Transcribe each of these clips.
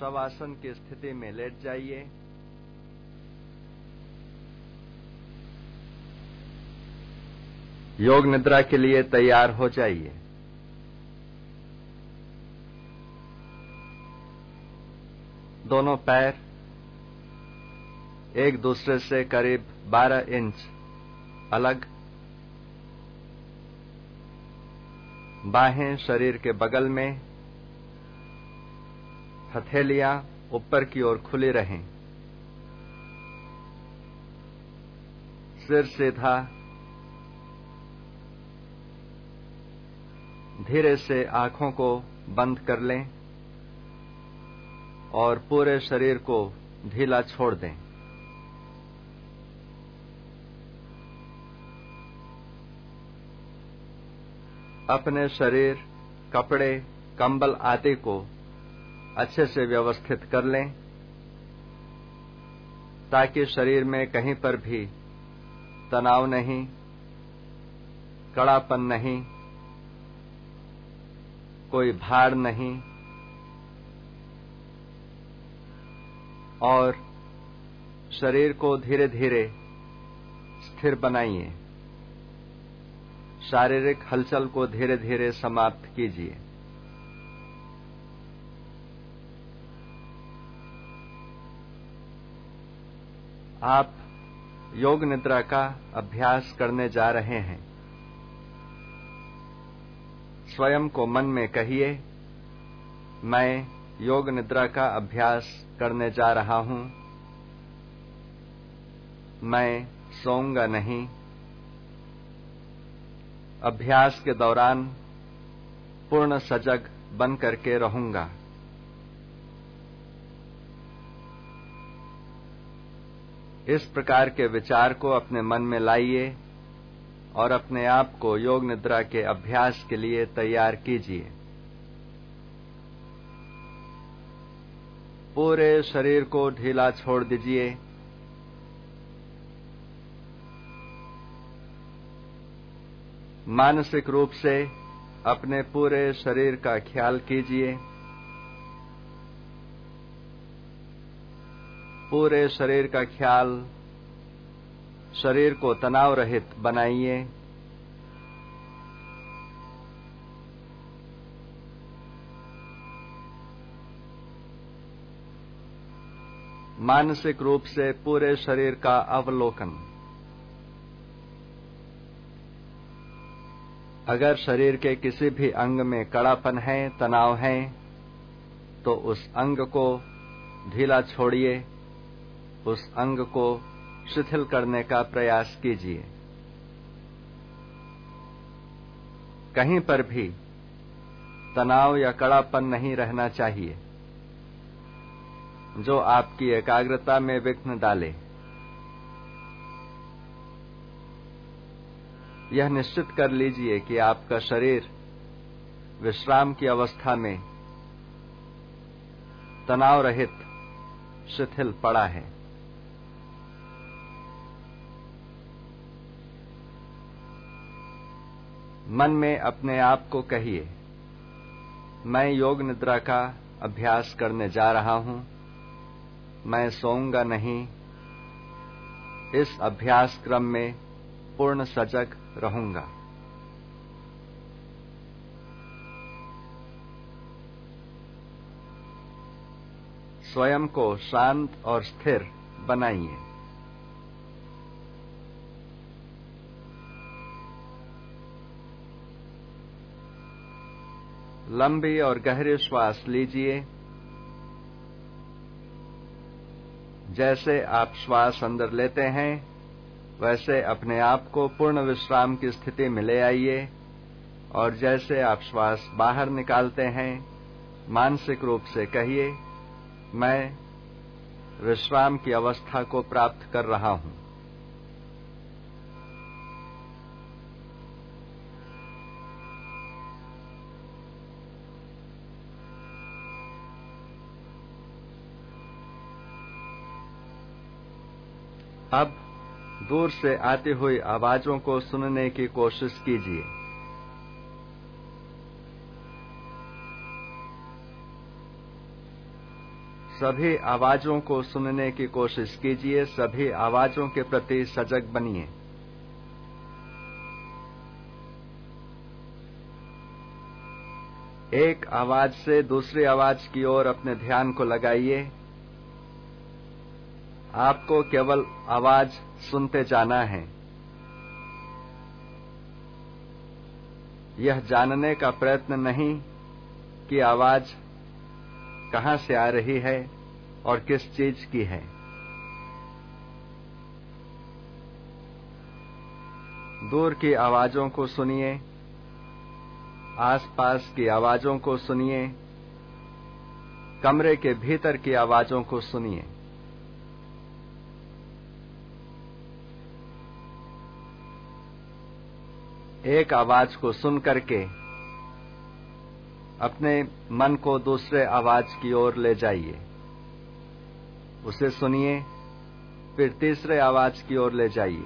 शवासन की स्थिति में लेट जाइए। योग निद्रा के लिए तैयार हो जाइए। दोनों पैर एक दूसरे से करीब 12 इंच अलग। बाहें शरीर के बगल में हथेलियाँ ऊपर की ओर खुली रहें। सिर सीधा, धीरे से आँखों को बंद कर लें और पूरे शरीर को ढीला छोड़ दें। अपने शरीर, कपड़े, कंबल आदि को अच्छे से व्यवस्थित कर लें, ताकि शरीर में कहीं पर भी तनाव नहीं, कड़ापन नहीं, कोई भार नहीं, और शरीर को धीरे धीरे स्थिर बनाइए। शारीरिक हलचल को धीरे धीरे समाप्त कीजिए। आप योग निद्रा का अभ्यास करने जा रहे हैं। स्वयं को मन में कहिए, मैं योग निद्रा का अभ्यास करने जा रहा हूँ। मैं सोऊँगा नहीं। अभ्यास के दौरान पूर्ण सजग बन करके रहूँगा। इस प्रकार के विचार को अपने मन में लाइए और अपने आप को योग निद्रा के अभ्यास के लिए तैयार कीजिए। पूरे शरीर को ढीला छोड़ दीजिए। मानसिक रूप से अपने पूरे शरीर का ख्याल कीजिए। पूरे शरीर का ख्याल शरीर को तनाव रहित बनाइए। मानसिक रूप से पूरे शरीर का अवलोकन। अगर शरीर के किसी भी अंग में कड़ापन है, तनाव है तो उस अंग को ढीला छोड़िए। उस अंग को शिथिल करने का प्रयास कीजिए। कहीं पर भी तनाव या कड़ापन नहीं रहना चाहिए। जो आपकी एकाग्रता में विघ्न डाले। यह निश्चित कर लीजिए कि आपका शरीर विश्राम की अवस्था में तनाव रहित शिथिल पड़ा है। मन में अपने आप को कहिए, मैं योग निद्रा का अभ्यास करने जा रहा हूँ, मैं सोऊँगा नहीं। इस अभ्यास क्रम में पूर्ण सजग रहूँगा। स्वयं को शांत और स्थिर बनाइए। लंबी और गहरे श्वास लीजिए। जैसे आप श्वास अंदर लेते हैं, वैसे अपने आप को पूर्ण विश्राम की स्थिति में ले आइए। और जैसे आप श्वास बाहर निकालते हैं, मानसिक रूप से कहिए, मैं विश्राम की अवस्था को प्राप्त कर रहा हूँ। अब दूर से आती हुई आवाजों को सुनने की कोशिश कीजिए। सभी आवाजों को सुनने की कोशिश कीजिए, सभी आवाजों के प्रति सजग बनिए। एक आवाज़ से दूसरी आवाज़ की ओर अपने ध्यान को लगाइए। आपको केवल आवाज़ सुनते जाना है। यह जानने का प्रयत्न नहीं कि आवाज़ कहाँ से आ रही है और किस चीज़ की है। दूर की आवाजों को सुनिए, आसपास की आवाजों को सुनिए, कमरे के भीतर की आवाजों को सुनिए। एक आवाज़ को सुन करके अपने मन को दूसरे आवाज़ की ओर ले जाइए। उसे सुनिए, फिर तीसरे आवाज़ की ओर ले जाइए।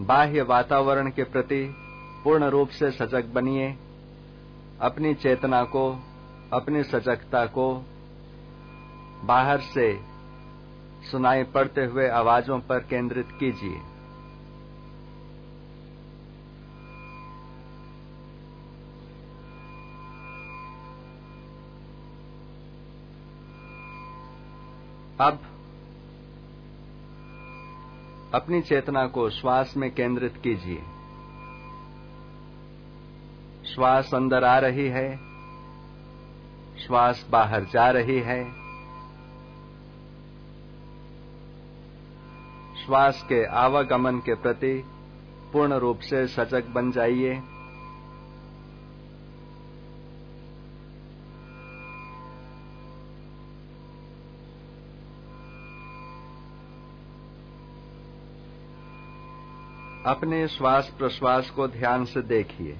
बाह्य वातावरण के प्रति पूर्ण रूप से सजग बनिए, अपनी चेतना को, अपनी सजगता को बाहर से सुनाई पड़ते हुए आवाजों पर केंद्रित कीजिए। अब अपनी चेतना को श्वास में केंद्रित कीजिए। श्वास अंदर आ रही है, श्वास बाहर जा रही है। श्वास के आवागमन के प्रति पूर्ण रूप से सजग बन जाइए। अपने श्वास प्रश्वास को ध्यान से देखिए।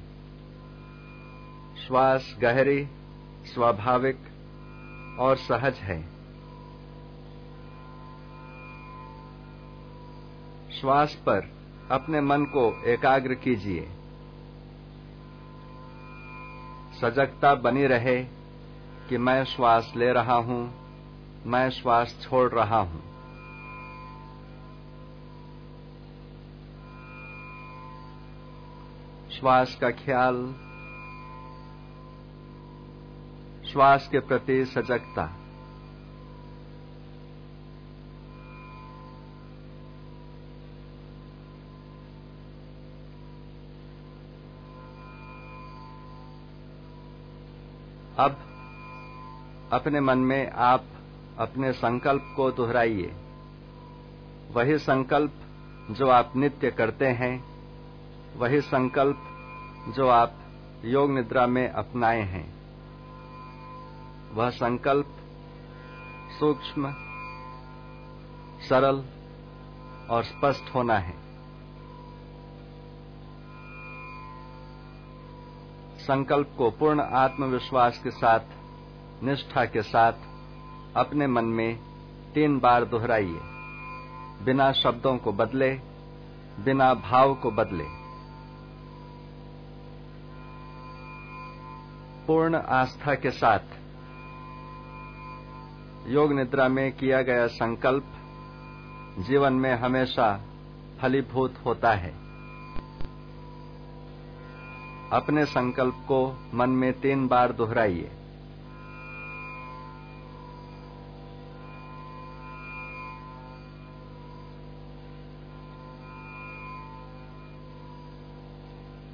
श्वास गहरी, स्वाभाविक और सहज है। श्वास पर अपने मन को एकाग्र कीजिए। सजगता बनी रहे कि मैं श्वास ले रहा हूँ, मैं श्वास छोड़ रहा हूँ। श्वास का ख्याल, श्वास के प्रति सजगता। अब अपने मन में आप अपने संकल्प को दोहराइए। वही संकल्प जो आप नित्य करते हैं, वही संकल्प जो आप योग निद्रा में अपनाए हैं। वह संकल्प सूक्ष्म, सरल और स्पष्ट होना है। संकल्प को पूर्ण आत्मविश्वास के साथ, निष्ठा के साथ, अपने मन में तीन बार दोहराइए। बिना शब्दों को बदले, बिना भाव को बदले। पूर्ण आस्था के साथ। योग निद्रा में किया गया संकल्प जीवन में हमेशा फलीभूत होता है। अपने संकल्प को मन में तीन बार दोहराइए।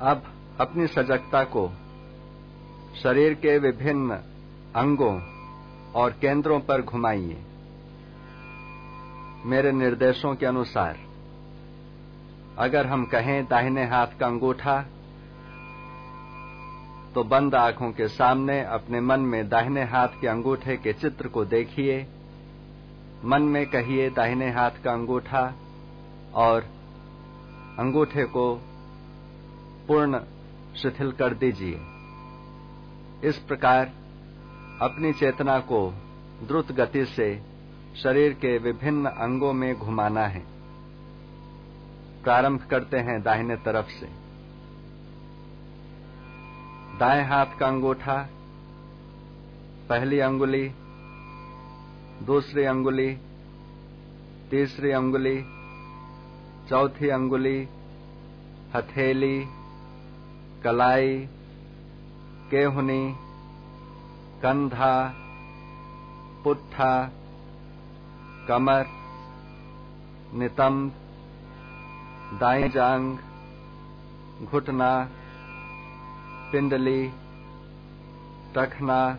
अब अपनी सजगता को शरीर के विभिन्न अंगों और केंद्रों पर घुमाइए। मेरे निर्देशों के अनुसार, अगर हम कहें दाहिने हाथ का अंगूठा तो बंद आँखों के सामने अपने मन में दाहिने हाथ के अंगूठे के चित्र को देखिए। मन में कहिए, दाहिने हाथ का अंगूठा और अंगूठे को पूर्ण शिथिल कर दीजिए। इस प्रकार अपनी चेतना को द्रुत गति से शरीर के विभिन्न अंगों में घुमाना है। प्रारंभ करते हैं दाहिने तरफ़ से। दाएँ हाथ का अंगूठा, पहली अंगुली, दूसरी अंगुली, तीसरी अंगुली, चौथी अंगुली, हथेली, कलाई, केहुनी, कंधा, पुट्ठा, कमर, नितंब, दाएँ जांग, घुटना पिंडली टखना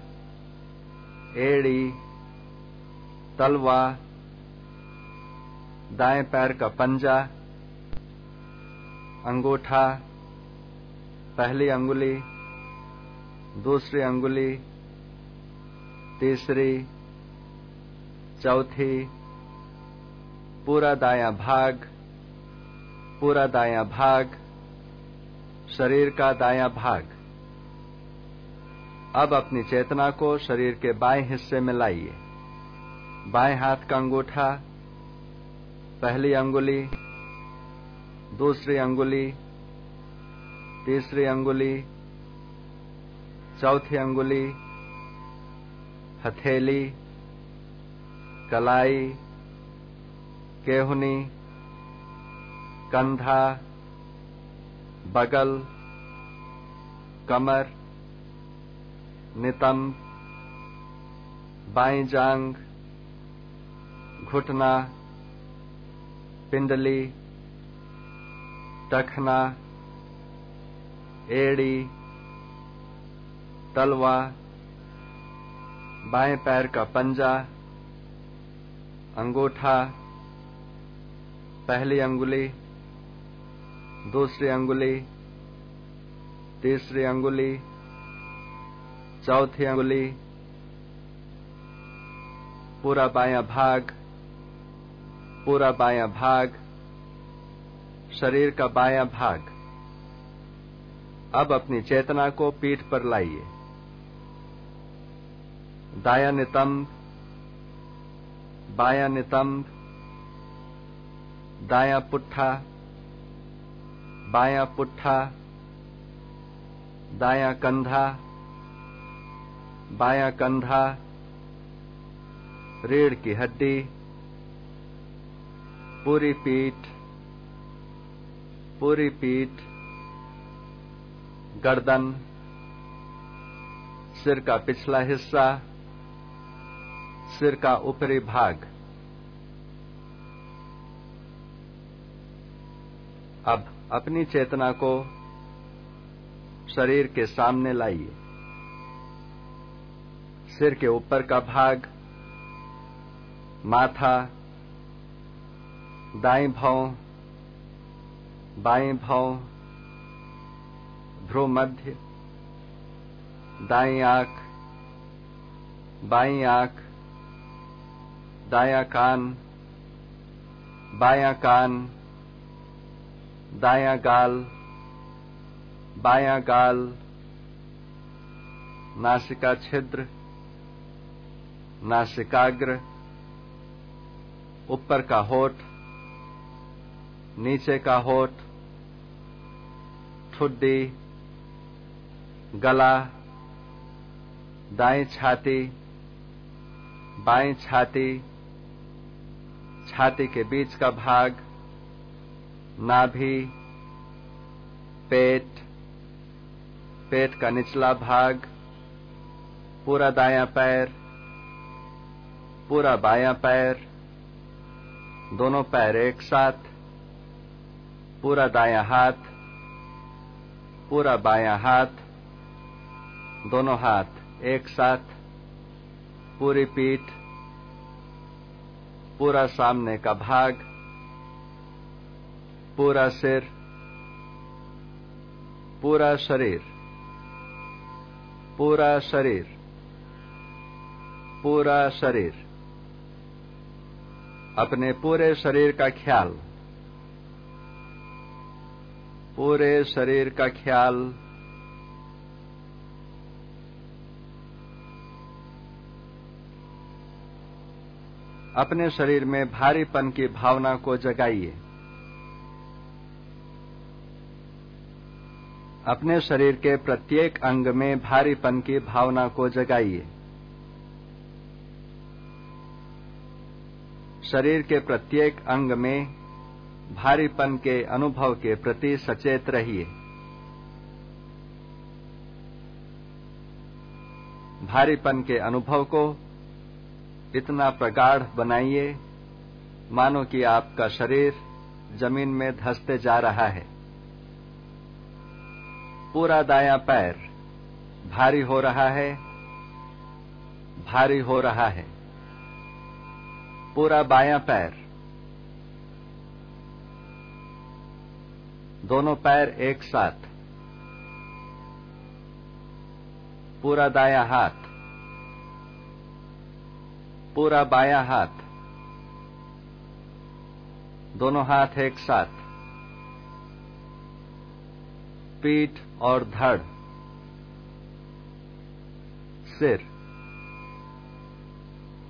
एड़ी, तलवा, दाएँ पैर का पंजा, अंगूठा, पहली अंगुली, दूसरी अंगुली, तीसरी, चौथी, पूरा दाया भाग, पूरा दाया भाग, शरीर का दाया भाग। अब अपनी चेतना को शरीर के बाएँ हिस्से में लाइए। बाएँ हाथ का अंगूठा, पहली अंगुली, दूसरी अंगुली, तीसरी अंगुली, चौथी अंगुली, हथेली, कलाई, केहुनी, कंधा, बगल, कमर नितंब बाई जांग, घुटना, पिंडली, टखना, एड़ी, तलवा, बाएँ पैर का पंजा, अंगूठा, पहली अंगुली, दूसरी अंगुली, तीसरी अंगुली चौथी अंगुली, पूरा बाया भाग, पूरा बाया भाग, शरीर का बाया भाग। अब अपनी चेतना को पीठ पर लाइए। दाया नितंब, बाया नितंब, दाया पुट्ठा, बाया पुट्ठा, दाया कंधा बाया कंधा रीढ़ की हड्डी, पूरी पीठ पूरी पीठ, गर्दन, सिर का पिछला हिस्सा, सिर का ऊपरी भाग। अब अपनी चेतना को शरीर के सामने लाइए। सिर के ऊपर का भाग, माथा दाई भाव बाई भाव, ध्रुव मध्य दाई आँख बाई आँख, दाया कान, बाया कान, दाया गाल, बाया गाल, नासिका छिद्र नासिकाग्र, ऊपर का होठ, नीचे का होठ, ठुड्डी, गला, दाएँ छाती, बाएँ छाती छाती के बीच का भाग, नाभि, पेट पेट का निचला भाग, पूरा दायां पैर पूरा बायां पैर, दोनों पैर एक साथ, पूरा दायां हाथ, पूरा बायां हाथ, दोनों हाथ एक साथ, पूरी पीठ, पूरा सामने का भाग, पूरा सिर, पूरा शरीर पूरा शरीर पूरा शरीर। अपने पूरे शरीर का ख्याल। पूरे शरीर का ख्याल। अपने शरीर में भारीपन की भावना को जगाइए। अपने शरीर के प्रत्येक अंग में भारीपन की भावना को जगाइए। शरीर के प्रत्येक अंग में भारीपन के अनुभव के प्रति सचेत रहिए। भारीपन के अनुभव को इतना प्रगाढ़ बनाइए, मानो कि आपका शरीर ज़मीन में धसते जा रहा है। पूरा दायां पैर भारी हो रहा है, भारी हो रहा है। पूरा बायां पैर। दोनों पैर एक साथ। पूरा दाया हाथ। पूरा बायां हाथ। दोनों हाथ एक साथ। पीठ और धड़। सिर।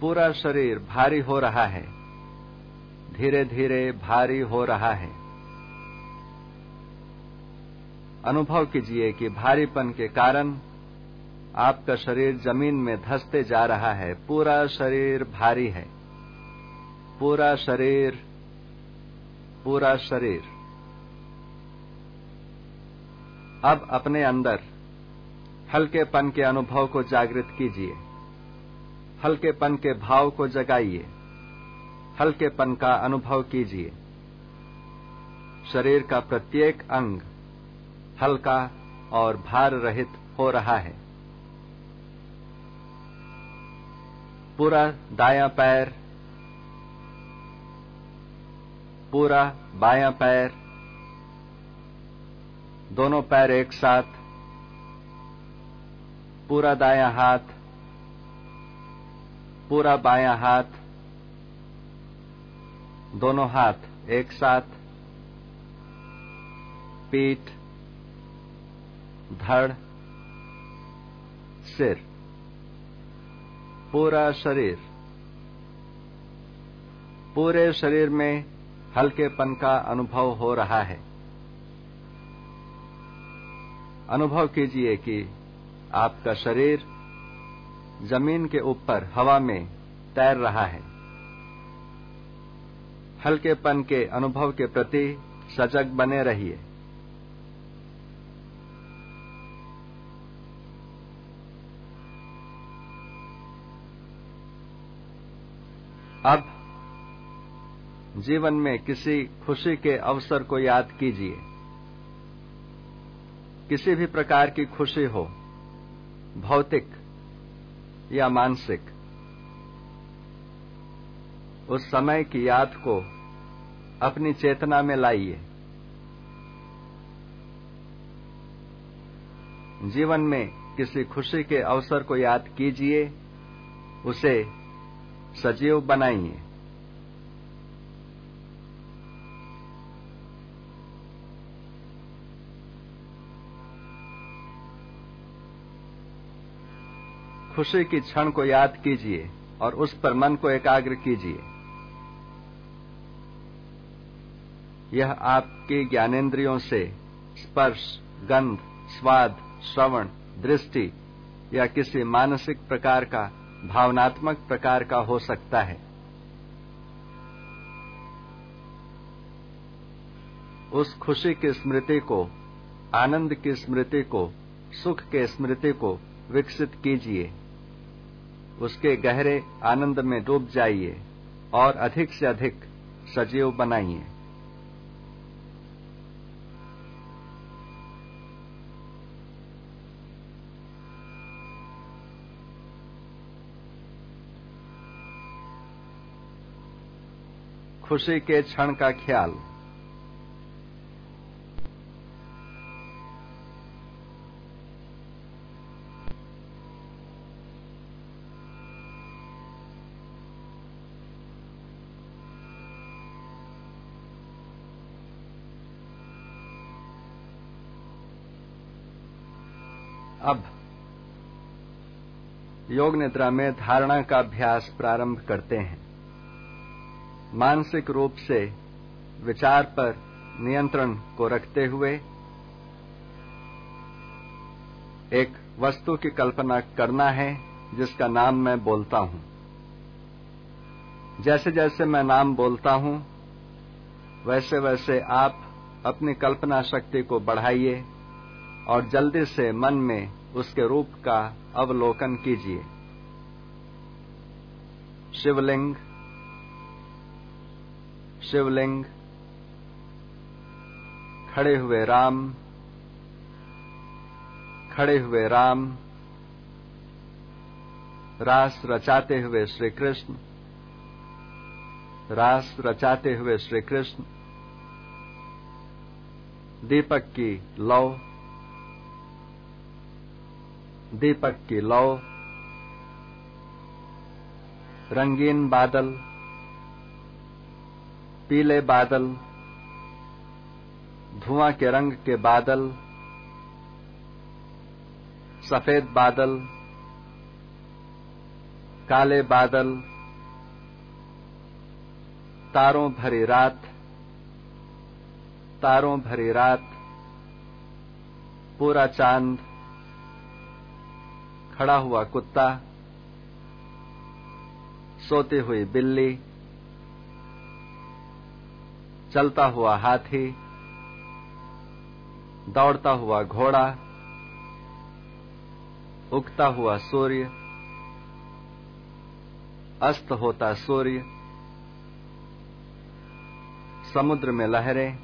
पूरा शरीर भारी हो रहा है। धीरे धीरे भारी हो रहा है। अनुभव कीजिए कि भारीपन के कारण आपका शरीर ज़मीन में धसते जा रहा है। पूरा शरीर भारी है। पूरा शरीर पूरा शरीर। अब अपने अंदर हल्केपन के अनुभव को जागृत कीजिए। हल्केपन के भाव को जगाइए। हल्केपन का अनुभव कीजिए। शरीर का प्रत्येक अंग हल्का और भार रहित हो रहा है। पूरा दायां पैर, पूरा बायां पैर, दोनों पैर एक साथ, पूरा दायां हाथ पूरा बायां हाथ, दोनों हाथ एक साथ, पीठ, धड़, सिर, पूरा शरीर। पूरे शरीर में हल्केपन का अनुभव हो रहा है। अनुभव कीजिए कि आपका शरीर ज़मीन के ऊपर हवा में तैर रहा है। हल्केपन के अनुभव के प्रति सजग बने रहिए। अब जीवन में किसी खुशी के अवसर को याद कीजिए। किसी भी प्रकार की खुशी हो, भौतिक या मानसिक। उस समय की याद को अपनी चेतना में लाइए। जीवन में किसी खुशी के अवसर को याद कीजिए, उसे सजीव बनाइए। खुशी की क्षण को याद कीजिए और उस पर मन को एकाग्र कीजिए। यह आपकी ज्ञानेन्द्रियों से स्पर्श, गंध, स्वाद, श्रवण, दृष्टि या किसी मानसिक प्रकार का, भावनात्मक प्रकार का हो सकता है। उस खुशी की स्मृति को, आनंद की स्मृति को, सुख के स्मृति को विकसित कीजिए। उसके गहरे आनंद में डूब जाइए और अधिक से अधिक सजीव बनाइए। खुशी के क्षण का ख्याल। योग निद्रा में धारणा का अभ्यास प्रारंभ करते हैं। मानसिक रूप से विचार पर नियंत्रण को रखते हुए एक वस्तु की कल्पना करना है, जिसका नाम मैं बोलता हूँ। जैसे जैसे मैं नाम बोलता हूँ, वैसे वैसे आप अपनी कल्पना शक्ति को बढ़ाइए और जल्दी से मन में उसके रूप का अवलोकन कीजिए। शिवलिंग शिवलिंग, खड़े हुए राम, खड़े हुए राम, रास रचाते हुए श्री कृष्ण रास रचाते हुए श्री कृष्ण दीपक की लौ दीपक की लौ, रंगीन बादल, पीले बादल, धुआँ के रंग के बादल, सफ़ेद बादल, काले बादल, तारों भरी रात, तारों भरी रात, पूरा चाँद खड़ा हुआ कुत्ता, सोती हुई बिल्ली, चलता हुआ हाथी, दौड़ता हुआ घोड़ा, उगता हुआ सूर्य, अस्त होता सूर्य, समुद्र में लहरें,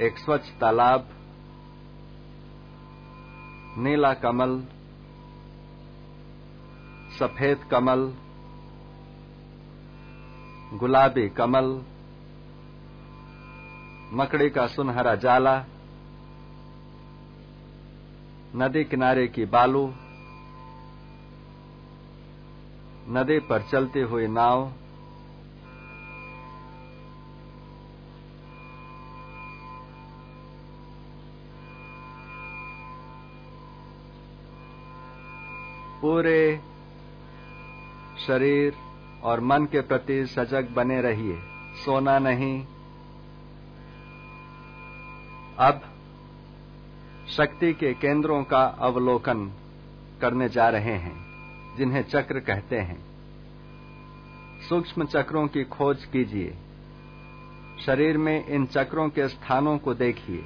एक स्वच्छ तालाब नीला कमल, सफ़ेद कमल, गुलाबी कमल, मकड़ी का सुनहरा जाला, नदी किनारे की बालू, नदी पर चलती हुई नाव पूरे शरीर और मन के प्रति सजग बने रहिए। सोना नहीं। अब शक्ति के केंद्रों का अवलोकन करने जा रहे हैं, जिन्हें चक्र कहते हैं। सूक्ष्म चक्रों की खोज कीजिए। शरीर में इन चक्रों के स्थानों को देखिए।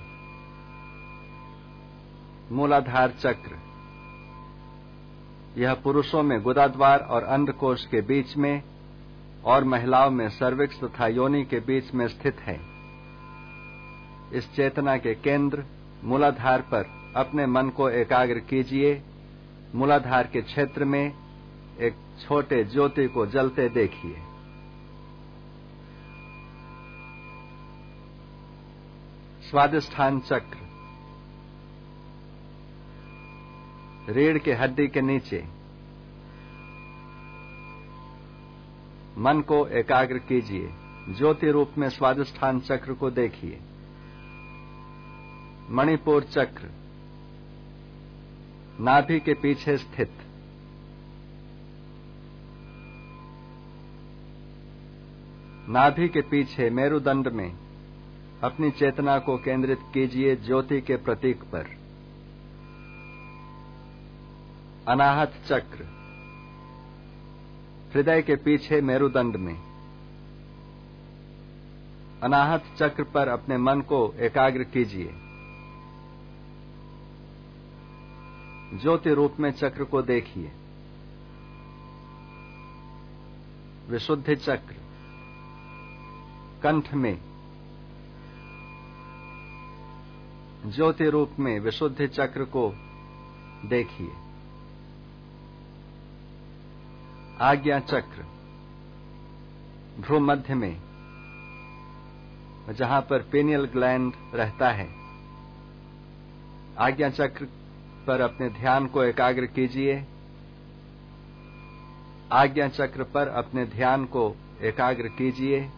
मूलाधार चक्र। यह पुरुषों में गुदाद्वार और अंडकोश के बीच में और महिलाओं में सर्विक्स तथा योनि के बीच में स्थित है। इस चेतना के केंद्र मूलाधार पर अपने मन को एकाग्र कीजिए। मूलाधार के क्षेत्र में एक छोटे ज्योति को जलते देखिए। स्वादिष्ठान चक्र। रीढ़ के हड्डी के नीचे। मन को एकाग्र कीजिए, ज्योति रूप में स्वादिष्ठान चक्र को देखिए। मणिपुर चक्र, नाभि के पीछे स्थित। नाभि के पीछे मेरुदंड में अपनी चेतना को केंद्रित कीजिए ज्योति के प्रतीक पर। अनाहत चक्र। हृदय के पीछे मेरुदंड में। अनाहत चक्र पर अपने मन को एकाग्र कीजिए। ज्योति रूप में चक्र को देखिए। विशुद्ध चक्र। कंठ में। ज्योति रूप में विशुद्ध चक्र को देखिए। आज्ञा चक्र भ्रू मध्य में, जहाँ पर पेनियल ग्लैंड रहता है। आज्ञा चक्र पर अपने ध्यान को एकाग्र कीजिए। आज्ञा चक्र पर अपने ध्यान को एकाग्र कीजिए।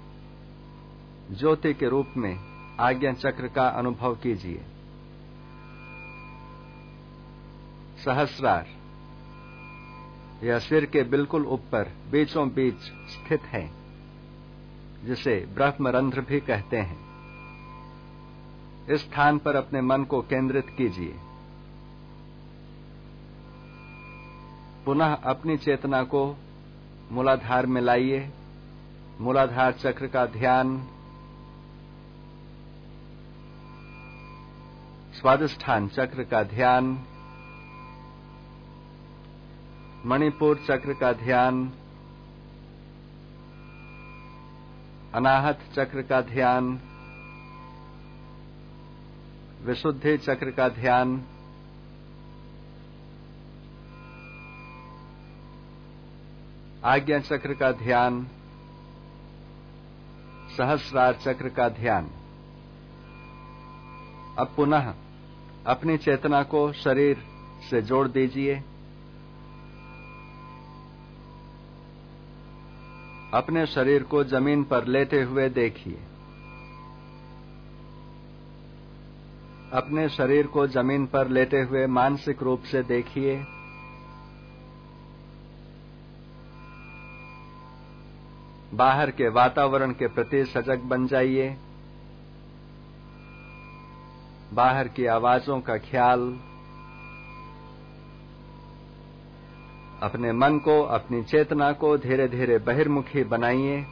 ज्योति के रूप में आज्ञा चक्र का अनुभव कीजिए। सहस्रार यह सिर के बिल्कुल ऊपर, बीचों बीच स्थित है, जिसे ब्रह्मरंध्र भी कहते हैं। इस स्थान पर अपने मन को केंद्रित कीजिए। पुनः अपनी चेतना को मूलाधार में लाइए। मूलाधार चक्र का ध्यान स्वादिष्ठान चक्र का ध्यान मणिपुर चक्र का ध्यान, अनाहत चक्र का ध्यान, विशुद्धि चक्र का ध्यान, आज्ञा चक्र का ध्यान, सहस्रार चक्र का ध्यान। अब पुनः अपनी चेतना को शरीर से जोड़ दीजिए। अपने शरीर को ज़मीन पर लेटे हुए देखिए। अपने शरीर को ज़मीन पर लेटे हुए मानसिक रूप से देखिए। बाहर के वातावरण के प्रति सजग बन जाइए। बाहर की आवाजों का ख्याल अपने मन को, अपनी चेतना को धीरे धीरे बहिर्मुखी बनाइए।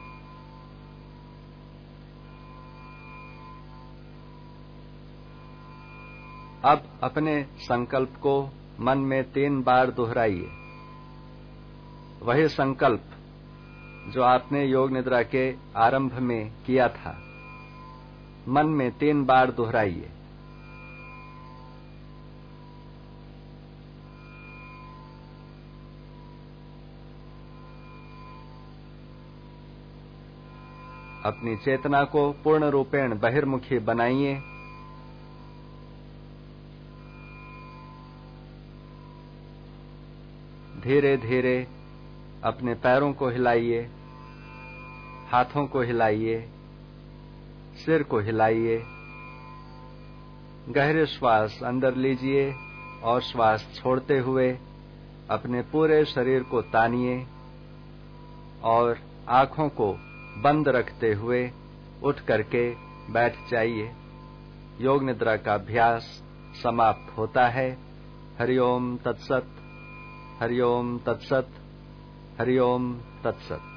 अब अपने संकल्प को मन में तीन बार दोहराइए। वही संकल्प जो आपने योग निद्रा के आरंभ में किया था। मन में तीन बार दोहराइए। अपनी चेतना को पूर्ण रूपेण बहिर्मुखी बनाइए। धीरे धीरे अपने पैरों को हिलाइए, हाथों को हिलाइए, सिर को हिलाइए। गहरे श्वास अंदर लीजिए और श्वास छोड़ते हुए अपने पूरे शरीर को तानिए और आँखों को बंद रखते हुए उठ करके बैठ जाइए। योग निद्रा का अभ्यास समाप्त होता है। हरिओम तत्सत हरिओम तत्सत हरिओम तत्सत।